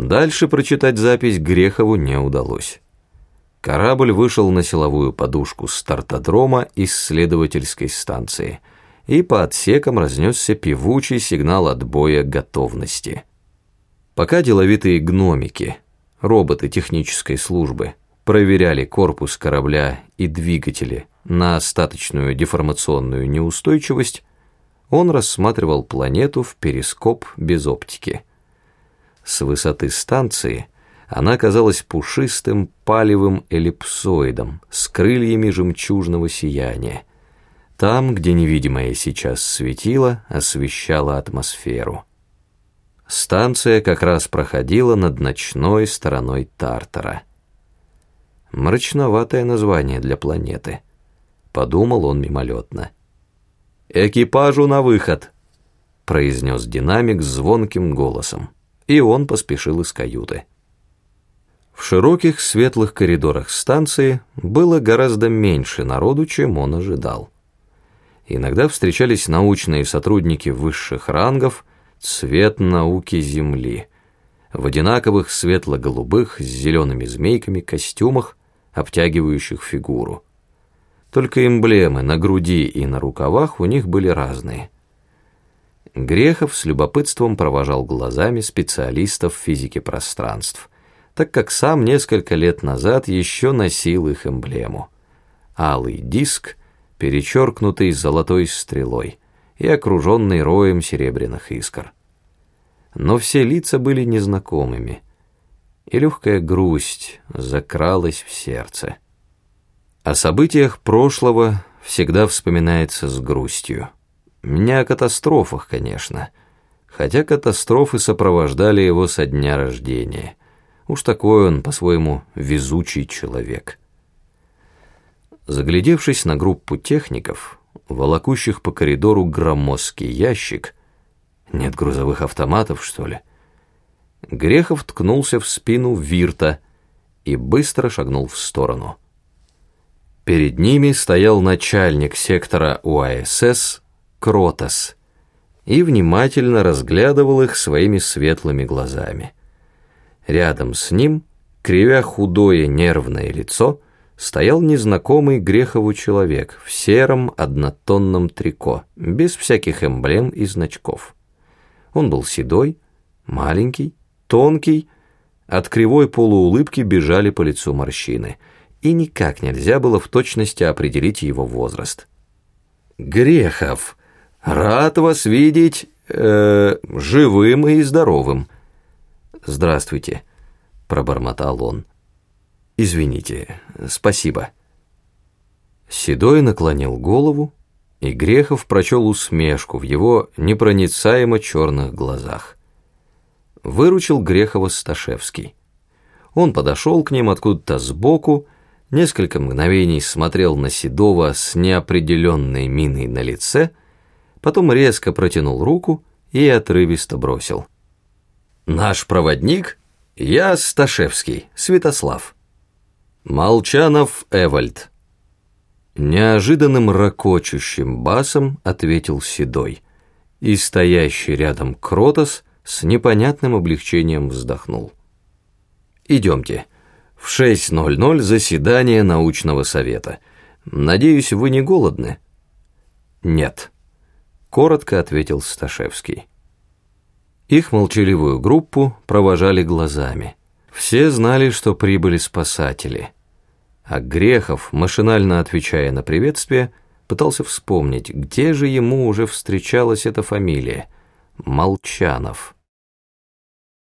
Дальше прочитать запись Грехову не удалось. Корабль вышел на силовую подушку стартодрома исследовательской станции, и по отсекам разнесся певучий сигнал отбоя готовности. Пока деловитые гномики, роботы технической службы, проверяли корпус корабля и двигатели на остаточную деформационную неустойчивость, он рассматривал планету в перископ без оптики. С высоты станции она казалась пушистым палевым эллипсоидом с крыльями жемчужного сияния, там, где невидимое сейчас светило освещало атмосферу. Станция как раз проходила над ночной стороной Тартара. Мрачноватое название для планеты, подумал он мимолетно. «Экипажу на выход!» произнес динамик звонким голосом и он поспешил из каюты. В широких светлых коридорах станции было гораздо меньше народу, чем он ожидал. Иногда встречались научные сотрудники высших рангов, цвет науки Земли, в одинаковых светло-голубых с зелеными змейками костюмах, обтягивающих фигуру. Только эмблемы на груди и на рукавах у них были разные – Грехов с любопытством провожал глазами специалистов физики пространств, так как сам несколько лет назад еще носил их эмблему. Алый диск, перечеркнутый золотой стрелой и окруженный роем серебряных искр. Но все лица были незнакомыми, и легкая грусть закралась в сердце. О событиях прошлого всегда вспоминается с грустью. Не о катастрофах, конечно. Хотя катастрофы сопровождали его со дня рождения. Уж такой он, по-своему, везучий человек. Заглядевшись на группу техников, волокущих по коридору громоздкий ящик, нет грузовых автоматов, что ли, Грехов ткнулся в спину Вирта и быстро шагнул в сторону. Перед ними стоял начальник сектора УАСС Кротос и внимательно разглядывал их своими светлыми глазами. Рядом с ним, кривя худое нервное лицо, стоял незнакомый Грехову человек в сером однотонном трико, без всяких эмблем и значков. Он был седой, маленький, тонкий, от кривой полуулыбки бежали по лицу морщины, и никак нельзя было в точности определить его возраст. «Грехов!» Рад вас видеть э, живым и здоровым. Здравствуйте, пробормотал он. Извините, спасибо. Седой наклонил голову, и Грехов прочел усмешку в его непроницаемо черных глазах. Выручил Грехова Сташевский. Он подошел к ним откуда-то сбоку, несколько мгновений смотрел на Седова с неопределенной миной на лице, потом резко протянул руку и отрывисто бросил. «Наш проводник? Я Сташевский, Святослав». «Молчанов Эвальд». Неожиданным ракочущим басом ответил Седой, и стоящий рядом Кротос с непонятным облегчением вздохнул. «Идемте. В 6.00 заседание научного совета. Надеюсь, вы не голодны?» «Нет» коротко ответил Сташевский. Их молчаливую группу провожали глазами. Все знали, что прибыли спасатели. А Грехов, машинально отвечая на приветствие, пытался вспомнить, где же ему уже встречалась эта фамилия – Молчанов.